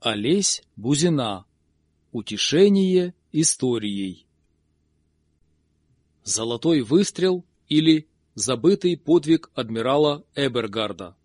Олесь Бузина. Утешение историей. Золотой выстрел или забытый подвиг адмирала Эбергарда.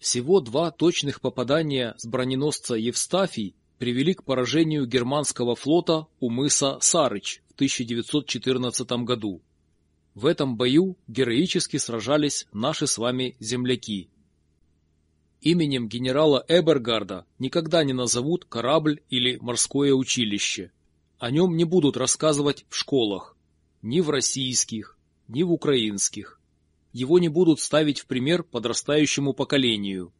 Всего два точных попадания с броненосца Евстафий привели к поражению германского флота у мыса Сарыч в 1914 году. В этом бою героически сражались наши с вами земляки. Именем генерала Эбергарда никогда не назовут корабль или морское училище. О нем не будут рассказывать в школах, ни в российских, ни в украинских. Его не будут ставить в пример подрастающему поколению.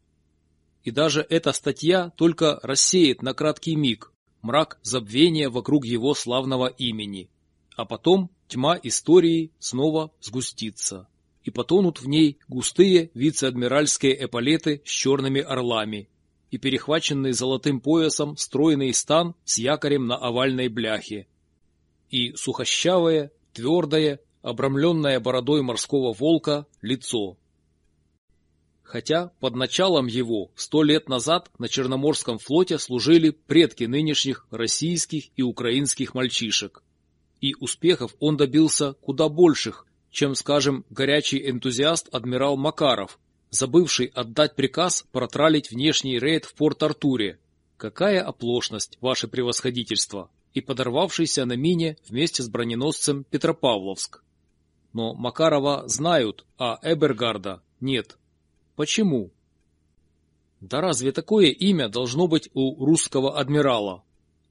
И даже эта статья только рассеет на краткий миг мрак забвения вокруг его славного имени. А потом тьма истории снова сгустится, и потонут в ней густые вице-адмиральские эполеты с черными орлами и перехваченный золотым поясом стройный стан с якорем на овальной бляхе, и сухощавое, твердое, обрамленное бородой морского волка лицо. Хотя под началом его сто лет назад на Черноморском флоте служили предки нынешних российских и украинских мальчишек и успехов он добился куда больших, чем, скажем, горячий энтузиаст адмирал Макаров, забывший отдать приказ протралить внешний рейд в Порт-Артуре. Какая оплошность, ваше превосходительство! И подорвавшийся на мине вместе с броненосцем Петропавловск. Но Макарова знают, а Эбергарда нет. Почему? Да разве такое имя должно быть у русского адмирала?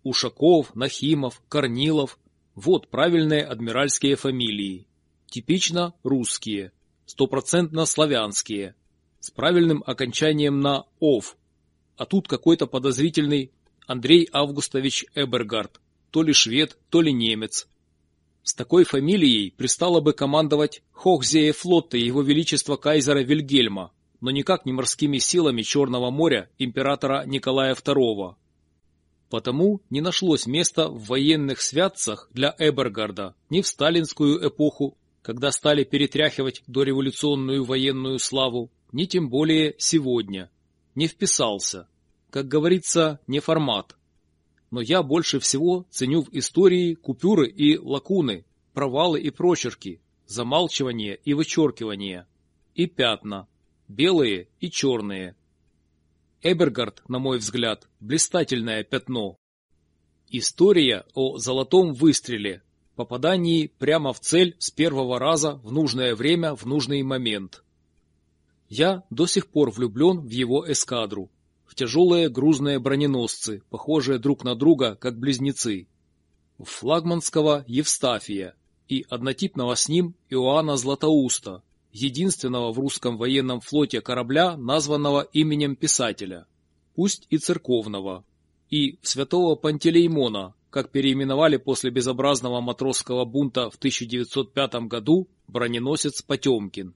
Ушаков, Нахимов, Корнилов, вот правильные адмиральские фамилии. Типично русские, стопроцентно славянские, с правильным окончанием на «ов». А тут какой-то подозрительный Андрей Августович Эбергард, то ли швед, то ли немец. С такой фамилией пристало бы командовать Хохзея флотта Его Величества кайзера Вильгельма, но никак не морскими силами Черного моря императора Николая II. Потому не нашлось места в военных святцах для Эбергарда ни в сталинскую эпоху, когда стали перетряхивать дореволюционную военную славу, ни тем более сегодня. Не вписался. Как говорится, не формат. Но я больше всего ценю в истории купюры и лакуны, провалы и прочерки, замалчивание и вычеркивание, и пятна, белые и черные, Эбергард, на мой взгляд, блистательное пятно. История о золотом выстреле, попадании прямо в цель с первого раза в нужное время в нужный момент. Я до сих пор влюблен в его эскадру, в тяжелые грузные броненосцы, похожие друг на друга, как близнецы, в флагманского Евстафия и однотипного с ним Иоанна Златоуста, единственного в русском военном флоте корабля, названного именем писателя, пусть и церковного, и святого Пантелеймона, как переименовали после безобразного матросского бунта в 1905 году броненосец Потемкин,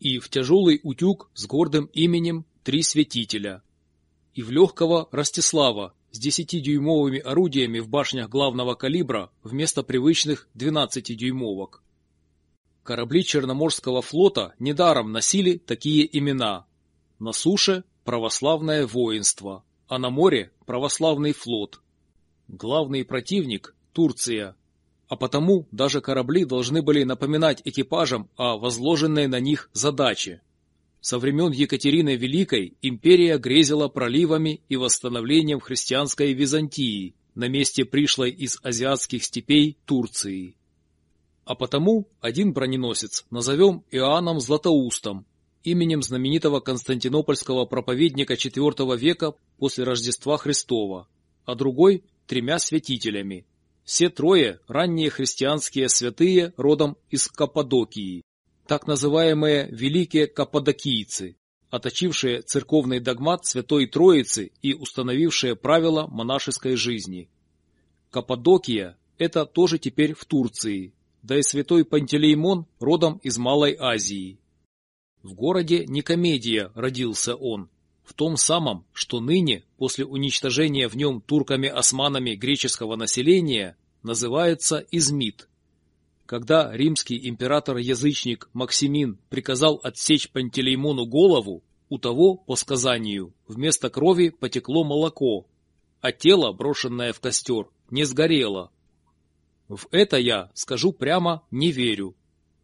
и в тяжелый утюг с гордым именем Три Святителя, и в легкого Ростислава с 10-дюймовыми орудиями в башнях главного калибра вместо привычных 12-дюймовок. Корабли Черноморского флота недаром носили такие имена. На суше – православное воинство, а на море – православный флот. Главный противник – Турция. А потому даже корабли должны были напоминать экипажам о возложенной на них задаче. Со времен Екатерины Великой империя грезила проливами и восстановлением христианской Византии на месте пришлой из азиатских степей Турции. А потому один броненосец назовем Иоанном Златоустом, именем знаменитого константинопольского проповедника IV века после Рождества Христова, а другой – тремя святителями. Все трое – ранние христианские святые родом из Каппадокии, так называемые «великие каппадокийцы», оточившие церковный догмат Святой Троицы и установившие правила монашеской жизни. Каппадокия – это тоже теперь в Турции, да и святой Пантелеймон родом из Малой Азии. В городе Никомедия родился он, в том самом, что ныне, после уничтожения в нем турками-османами греческого населения, называется Измит. Когда римский император-язычник Максимин приказал отсечь Пантелеймону голову, У того, по сказанию, вместо крови потекло молоко, а тело, брошенное в костер, не сгорело. В это я, скажу прямо, не верю.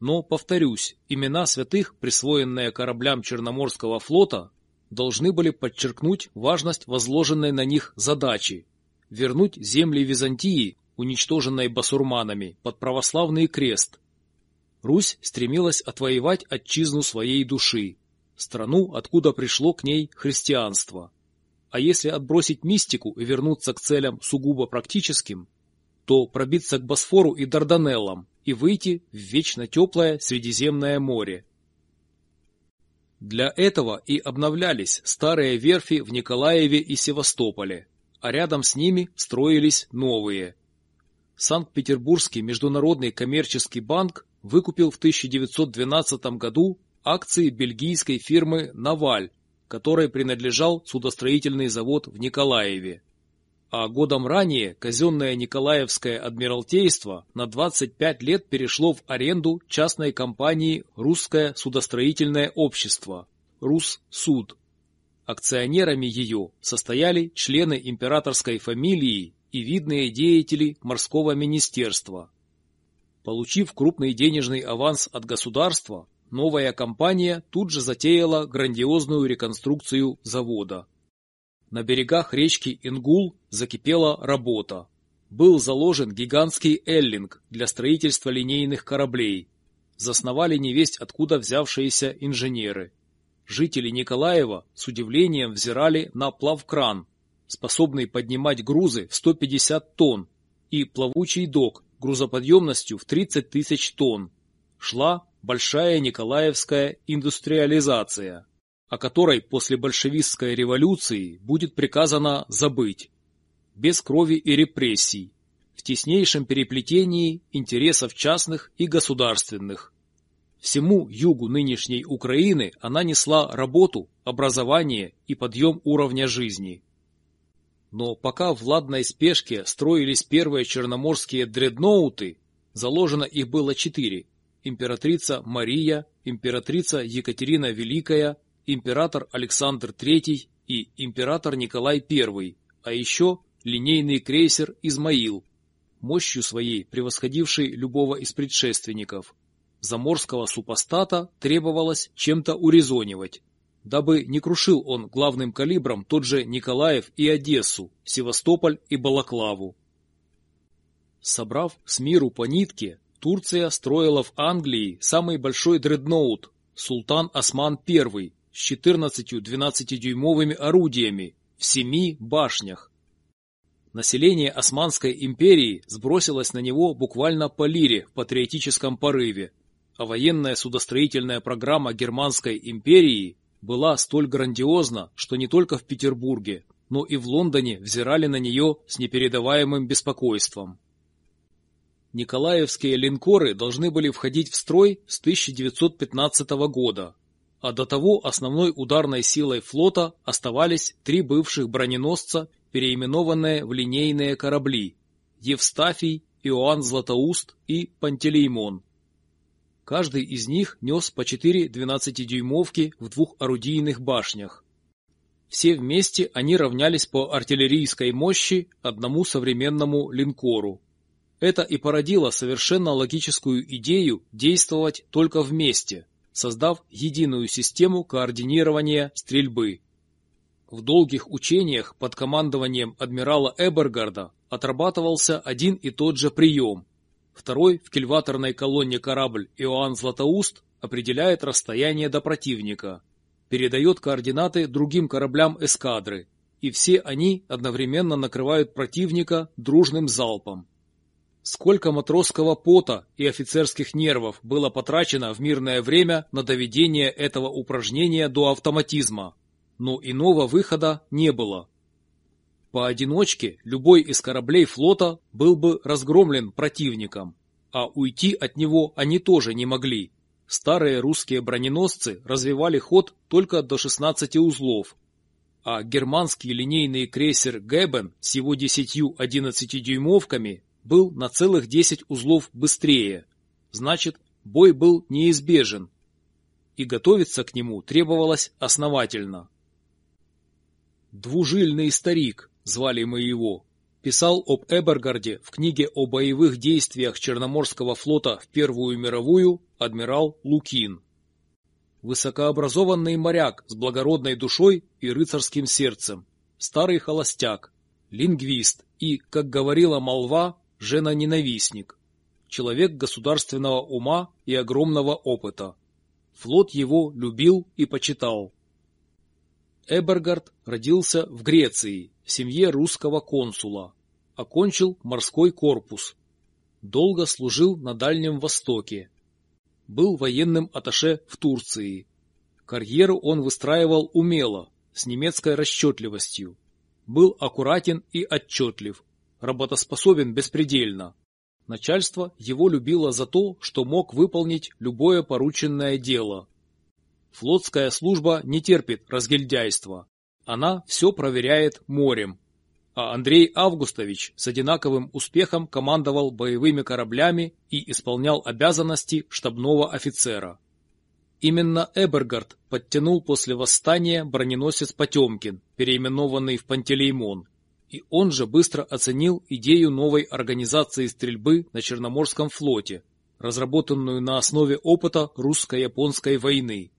Но, повторюсь, имена святых, присвоенные кораблям Черноморского флота, должны были подчеркнуть важность возложенной на них задачи – вернуть земли Византии, уничтоженной басурманами, под православный крест. Русь стремилась отвоевать отчизну своей души, страну, откуда пришло к ней христианство. А если отбросить мистику и вернуться к целям сугубо практическим, то пробиться к Босфору и Дарданеллам и выйти в вечно теплое Средиземное море. Для этого и обновлялись старые верфи в Николаеве и Севастополе, а рядом с ними строились новые. Санкт-Петербургский международный коммерческий банк выкупил в 1912 году акции бельгийской фирмы «Наваль», которой принадлежал судостроительный завод в Николаеве. А годом ранее казенное Николаевское адмиралтейство на 25 лет перешло в аренду частной компании «Русское судостроительное общество» «Руссуд». Акционерами ее состояли члены императорской фамилии и видные деятели морского министерства. Получив крупный денежный аванс от государства, новая компания тут же затеяла грандиозную реконструкцию завода. На берегах речки Ингул закипела работа. Был заложен гигантский эллинг для строительства линейных кораблей. Засновали невесть откуда взявшиеся инженеры. Жители Николаева с удивлением взирали на плавкран, способный поднимать грузы в 150 тонн, и плавучий док грузоподъемностью в 30 тысяч тонн. Шла большая Николаевская индустриализация, о которой после большевистской революции будет приказано забыть. Без крови и репрессий, в теснейшем переплетении интересов частных и государственных. Всему югу нынешней Украины она несла работу, образование и подъем уровня жизни. Но пока в ладной спешке строились первые черноморские дредноуты, заложено их было четыре, императрица Мария, императрица Екатерина Великая, император Александр III и император Николай I, а еще линейный крейсер «Измаил», мощью своей превосходивший любого из предшественников. Заморского супостата требовалось чем-то урезонивать, дабы не крушил он главным калибром тот же Николаев и Одессу, Севастополь и Балаклаву. Собрав с миру по нитке, Турция строила в Англии самый большой дредноут «Султан Осман I» с 14 12-дюймовыми орудиями в семи башнях. Население Османской империи сбросилось на него буквально по лире в патриотическом порыве, а военная судостроительная программа Германской империи была столь грандиозна, что не только в Петербурге, но и в Лондоне взирали на нее с непередаваемым беспокойством. Николаевские линкоры должны были входить в строй с 1915 года, а до того основной ударной силой флота оставались три бывших броненосца, переименованные в линейные корабли – Евстафий, Иоанн Златоуст и Пантелеймон. Каждый из них нес по четыре 12-дюймовки в двух орудийных башнях. Все вместе они равнялись по артиллерийской мощи одному современному линкору. Это и породило совершенно логическую идею действовать только вместе, создав единую систему координирования стрельбы. В долгих учениях под командованием адмирала Эбергарда отрабатывался один и тот же прием. Второй в кильваторной колонне корабль Иоанн Златоуст определяет расстояние до противника, передает координаты другим кораблям эскадры, и все они одновременно накрывают противника дружным залпом. Сколько матросского пота и офицерских нервов было потрачено в мирное время на доведение этого упражнения до автоматизма, но иного выхода не было. Поодиночке любой из кораблей флота был бы разгромлен противником, а уйти от него они тоже не могли. Старые русские броненосцы развивали ход только до 16 узлов, а германский линейный крейсер «Гэбен» с его 10-11-дюймовками был на целых 10 узлов быстрее. Значит, бой был неизбежен. и готовиться к нему требовалось основательно. «Двужильный старик» звали мы его, писал об Эбергарде в книге о боевых действиях Черноморского флота в Первую мировую адмирал Лукин. Высокообразованный моряк с благородной душой и рыцарским сердцем, старый холостяк, лингвист и, как говорила молва, жена-ненавистник, человек государственного ума и огромного опыта. Флот его любил и почитал. Эбергард родился в Греции, в семье русского консула. Окончил морской корпус. Долго служил на Дальнем Востоке. Был военным аташе в Турции. Карьеру он выстраивал умело, с немецкой расчетливостью. Был аккуратен и отчетлив, работоспособен беспредельно. Начальство его любило за то, что мог выполнить любое порученное дело. Флотская служба не терпит разгильдяйства. Она все проверяет морем. А Андрей Августович с одинаковым успехом командовал боевыми кораблями и исполнял обязанности штабного офицера. Именно Эбергард подтянул после восстания броненосец Потемкин, переименованный в Пантелеймон, и он же быстро оценил идею новой организации стрельбы на Черноморском флоте, разработанную на основе опыта русско-японской войны.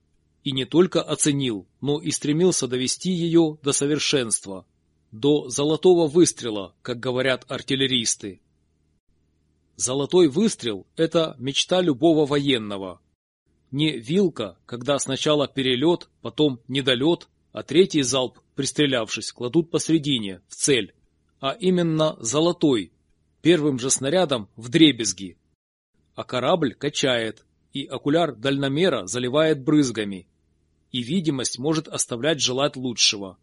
И не только оценил, но и стремился довести ее до совершенства, до золотого выстрела, как говорят артиллеристы. Золотой выстрел – это мечта любого военного. Не вилка, когда сначала перелет, потом недолет, а третий залп, пристрелявшись, кладут посредине, в цель, а именно золотой, первым же снарядом в дребезги. А корабль качает, и окуляр дальномера заливает брызгами, и видимость может оставлять желать лучшего.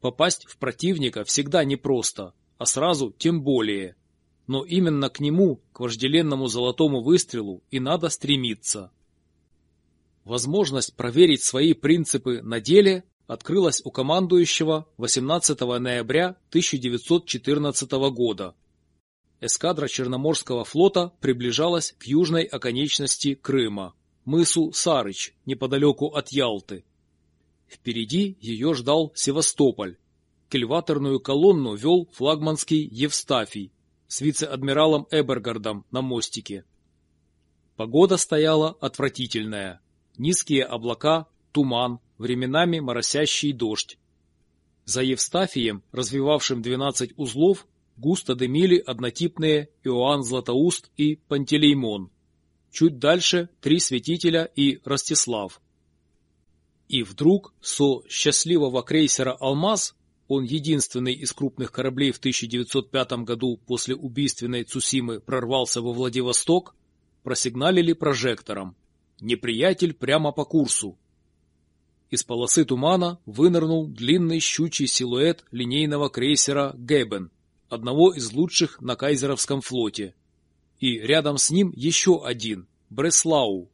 Попасть в противника всегда непросто, а сразу тем более. Но именно к нему, к вожделенному золотому выстрелу, и надо стремиться. Возможность проверить свои принципы на деле открылась у командующего 18 ноября 1914 года. Эскадра Черноморского флота приближалась к южной оконечности Крыма, мысу Сарыч, неподалеку от Ялты. Впереди ее ждал Севастополь. Кельваторную колонну вел флагманский Евстафий с вице-адмиралом Эбергардом на мостике. Погода стояла отвратительная. Низкие облака, туман, временами моросящий дождь. За Евстафием, развивавшим 12 узлов, густо дымили однотипные Иоанн Златоуст и Пантелеймон. Чуть дальше три святителя и Ростислав. И вдруг со счастливого крейсера «Алмаз» он единственный из крупных кораблей в 1905 году после убийственной Цусимы прорвался во Владивосток, просигналили прожектором. Неприятель прямо по курсу, из полосы тумана вынырнул длинный щучий силуэт линейного крейсера «Гэбен», одного из лучших на Кайзеровском флоте. И рядом с ним еще один – Бреслау.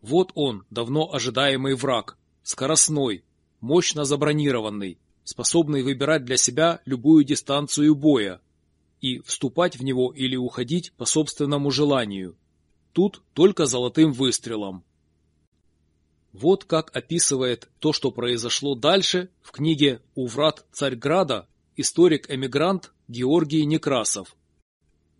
Вот он, давно ожидаемый враг, скоростной, мощно забронированный, способный выбирать для себя любую дистанцию боя и вступать в него или уходить по собственному желанию. Тут только золотым выстрелом. Вот как описывает то, что произошло дальше в книге «У врат Царьграда» историк-эмигрант Георгий Некрасов.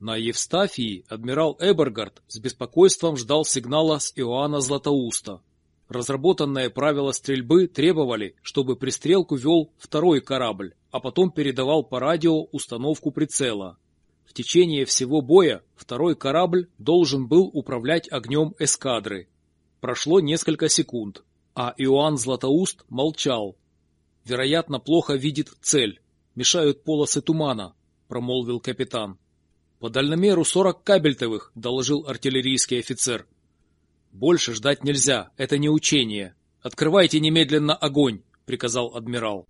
На Евстафии адмирал Эбергард с беспокойством ждал сигнала с Иоанна Златоуста. Разработанные правила стрельбы требовали, чтобы пристрелку вел второй корабль, а потом передавал по радио установку прицела. В течение всего боя второй корабль должен был управлять огнем эскадры, Прошло несколько секунд, а Иоанн Златоуст молчал. Вероятно, плохо видит цель. Мешают полосы тумана, промолвил капитан. По дальномеру сорок кабельтовых, доложил артиллерийский офицер. Больше ждать нельзя, это не учение. Открывайте немедленно огонь, приказал адмирал.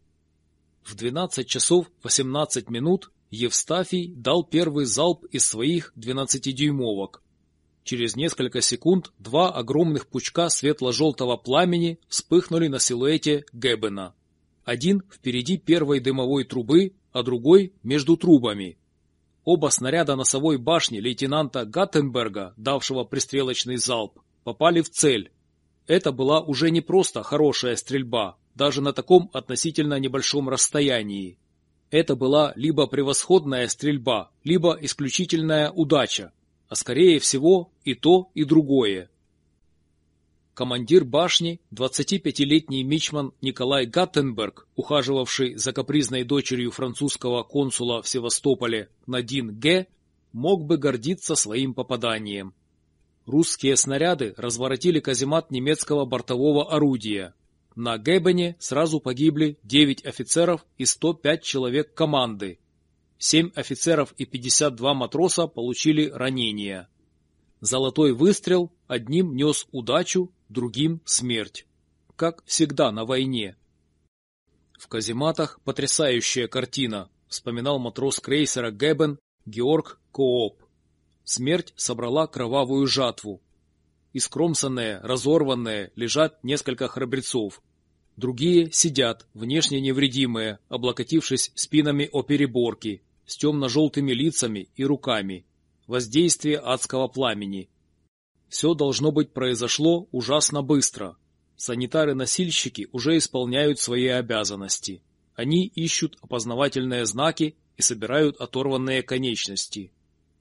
В 12 часов 18 минут Евстафий дал первый залп из своих 12-дюймовок. Через несколько секунд два огромных пучка светло-желтого пламени вспыхнули на силуэте Гэббена. Один впереди первой дымовой трубы, а другой между трубами. Оба снаряда носовой башни лейтенанта Гаттенберга, давшего пристрелочный залп, попали в цель. Это была уже не просто хорошая стрельба, даже на таком относительно небольшом расстоянии. Это была либо превосходная стрельба, либо исключительная удача, а скорее всего и то, и другое. Командир башни, 25-летний мичман Николай Гаттенберг, ухаживавший за капризной дочерью французского консула в Севастополе Надин Г., мог бы гордиться своим попаданием. Русские снаряды разворотили каземат немецкого бортового орудия. На Гебене сразу погибли 9 офицеров и 105 человек команды. 7 офицеров и 52 матроса получили ранения. Золотой выстрел одним нес удачу, другим — смерть. Как всегда на войне. В казематах потрясающая картина, вспоминал матрос крейсера Гебен Георг Кооп. Смерть собрала кровавую жатву. Искромсанные, разорванные, лежат несколько храбрецов. Другие сидят, внешне невредимые, облокотившись спинами о переборки, с темно-желтыми лицами и руками воздействие адского пламени. Все должно быть произошло ужасно быстро. Санитары-носильщики уже исполняют свои обязанности. Они ищут опознавательные знаки и собирают оторванные конечности.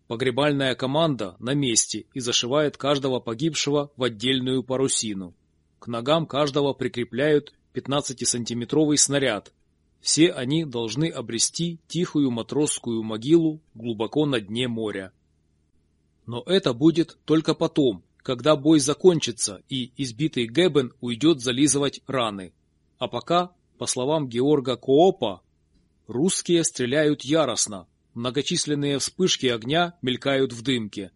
Погребальная команда на месте и зашивает каждого погибшего в отдельную парусину. К ногам каждого прикрепляют 15-сантиметровый снаряд. Все они должны обрести тихую матросскую могилу глубоко на дне моря. Но это будет только потом, когда бой закончится и избитый Гебен уйдет зализывать раны. А пока, по словам Георга Коопа, русские стреляют яростно, многочисленные вспышки огня мелькают в дымке.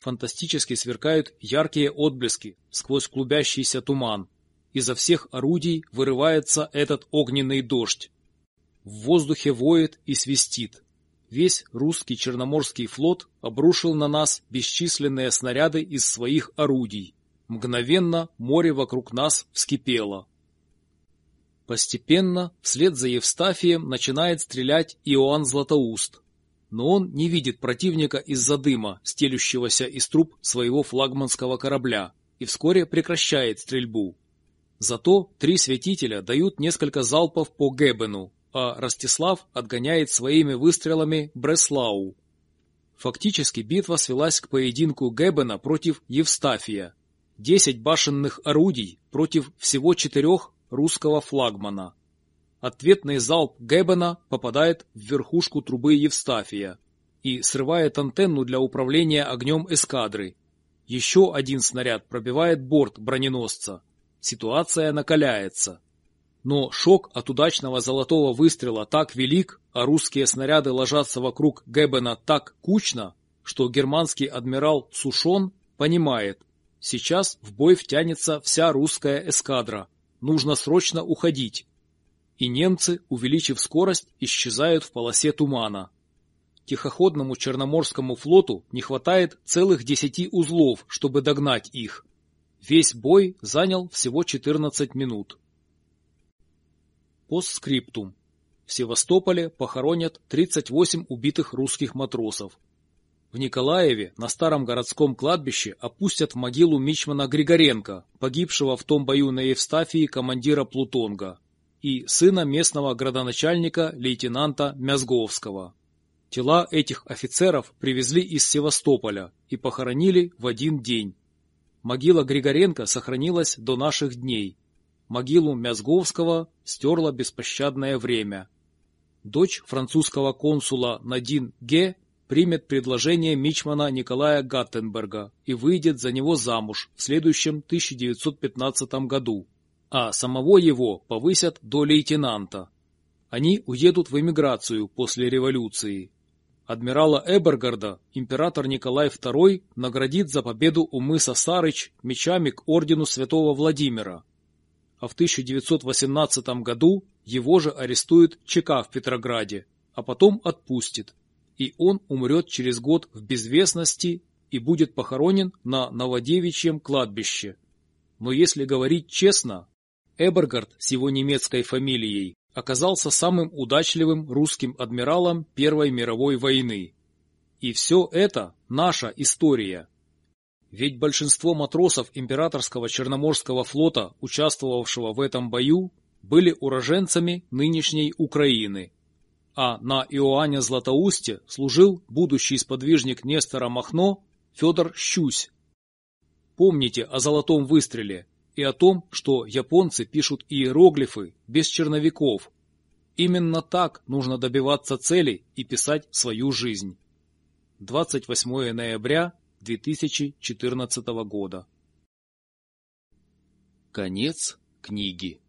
Фантастически сверкают яркие отблески сквозь клубящийся туман. Изо всех орудий вырывается этот огненный дождь. В воздухе воет и свистит. Весь русский Черноморский флот обрушил на нас бесчисленные снаряды из своих орудий. Мгновенно море вокруг нас вскипело. Постепенно, вслед за Евстафием, начинает стрелять Иоанн Златоуст. Но он не видит противника из-за дыма, стелющегося из труб своего флагманского корабля, и вскоре прекращает стрельбу. Зато три святителя дают несколько залпов по Гебену, а Ростислав отгоняет своими выстрелами Бреслау. Фактически битва свелась к поединку Гебена против Евстафия. Десять башенных орудий против всего четырех русского флагмана. Ответный залп Гебена попадает в верхушку трубы Евстафия и срывает антенну для управления огнем эскадры. Еще один снаряд пробивает борт броненосца. Ситуация накаляется. Но шок от удачного золотого выстрела так велик, а русские снаряды ложатся вокруг Гебена так кучно, что германский адмирал Сушон понимает, сейчас в бой втянется вся русская эскадра, нужно срочно уходить. И немцы, увеличив скорость, исчезают в полосе тумана. Тихоходному Черноморскому флоту не хватает целых десяти узлов, чтобы догнать их. Весь бой занял всего 14 минут. Постскриптум. В Севастополе похоронят 38 убитых русских матросов. В Николаеве на старом городском кладбище опустят в могилу мичмана Григоренко, погибшего в том бою на Евстафии командира Плутонга, и сына местного градоначальника лейтенанта Мязговского. Тела этих офицеров привезли из Севастополя и похоронили в один день. Могила Григоренко сохранилась до наших дней – могилу Мязговского стерло беспощадное время. Дочь французского консула Надин Ге примет предложение мичмана Николая Гаттенберга и выйдет за него замуж в следующем 1915 году, а самого его повысят до лейтенанта. Они уедут в эмиграцию после революции. Адмирала Эбергарда император Николай II наградит за победу у мыса Сарыч мечами к ордену святого Владимира, а в 1918 году его же арестует ЧК в Петрограде, а потом отпустит, и он умрет через год в безвестности и будет похоронен на Новодевичьем кладбище. Но если говорить честно, Эбергард с его немецкой фамилией оказался самым удачливым русским адмиралом Первой мировой войны. И все это наша история. Ведь большинство матросов императорского Черноморского флота, участвовавшего в этом бою, были уроженцами нынешней Украины. А на Иоанне Златоусте служил будущий сподвижник Нестора Махно Федор Щусь. Помните о золотом выстреле и о том, что японцы пишут иероглифы без черновиков. Именно так нужно добиваться цели и писать свою жизнь. 28 ноября 2014 года. Конец книги.